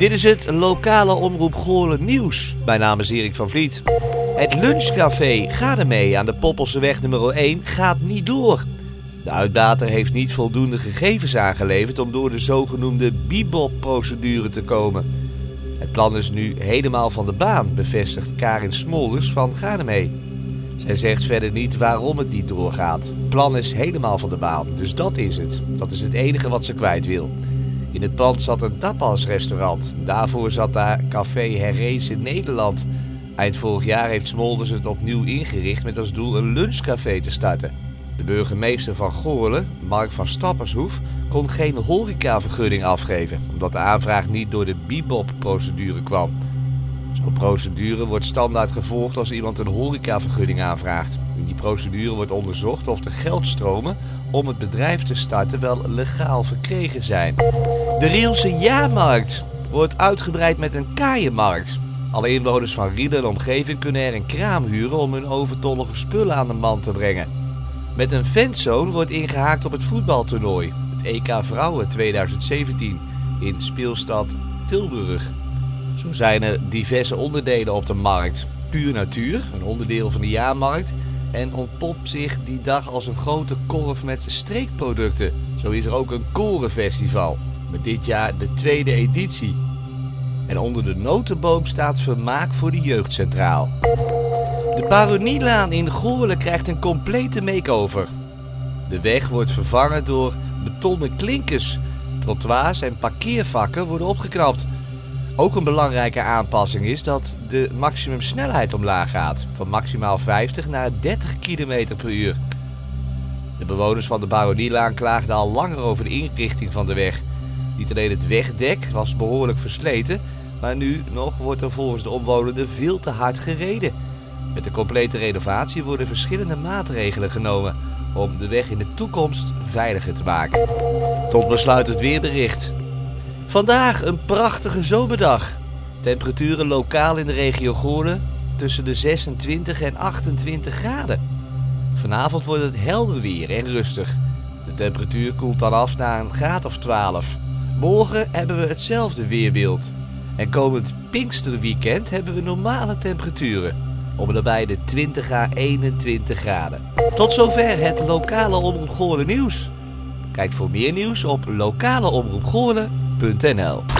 Dit is het lokale Omroep Goorlen nieuws. Mijn naam is Erik van Vliet. Het lunchcafé Ga aan de Poppelseweg nummer 1 gaat niet door. De uitbater heeft niet voldoende gegevens aangeleverd om door de zogenoemde Bibop-procedure te komen. Het plan is nu helemaal van de baan, bevestigt Karin Smolders van Ga. Zij zegt verder niet waarom het niet doorgaat. Het plan is helemaal van de baan, dus dat is het. Dat is het enige wat ze kwijt wil. In het pand zat een tapasrestaurant. Daarvoor zat daar Café Herrees in Nederland. Eind vorig jaar heeft Smolders het opnieuw ingericht met als doel een lunchcafé te starten. De burgemeester van Goorlen, Mark van Stappershoef, kon geen horecavergunning afgeven, omdat de aanvraag niet door de Bibop-procedure kwam. Zo'n procedure wordt standaard gevolgd als iemand een horecavergunning aanvraagt. In die procedure wordt onderzocht of de geldstromen om het bedrijf te starten wel legaal verkregen zijn. De Rielse jaarmarkt wordt uitgebreid met een kaaienmarkt. Alle inwoners van Riel en omgeving kunnen er een kraam huren om hun overtollige spullen aan de man te brengen. Met een fanzone wordt ingehaakt op het voetbaltoernooi, het EK Vrouwen 2017, in speelstad Tilburg. Zo zijn er diverse onderdelen op de markt. Puur natuur, een onderdeel van de jaarmarkt. En ontpopt zich die dag als een grote korf met streekproducten. Zo is er ook een korenfestival. Met dit jaar de tweede editie. En onder de notenboom staat vermaak voor de jeugdcentraal. De Baronielaan in Goorlen krijgt een complete makeover. De weg wordt vervangen door betonnen klinkers. Trottoirs en parkeervakken worden opgeknapt. Ook een belangrijke aanpassing is dat de maximumsnelheid omlaag gaat. Van maximaal 50 naar 30 km per uur. De bewoners van de Baronielaan klaagden al langer over de inrichting van de weg. Niet alleen het wegdek was behoorlijk versleten, maar nu nog wordt er volgens de omwonenden veel te hard gereden. Met de complete renovatie worden verschillende maatregelen genomen om de weg in de toekomst veiliger te maken. Tot besluit het weerbericht. Vandaag een prachtige zomerdag. Temperaturen lokaal in de regio Goorlen tussen de 26 en 28 graden. Vanavond wordt het helder weer en rustig. De temperatuur koelt dan af naar een graad of 12. Morgen hebben we hetzelfde weerbeeld. En komend Pinksterweekend hebben we normale temperaturen. Om de 20 à 21 graden. Tot zover het lokale Omroep Goorlen nieuws. Kijk voor meer nieuws op lokaleomroepgoorlen.nl www.ncrv.nl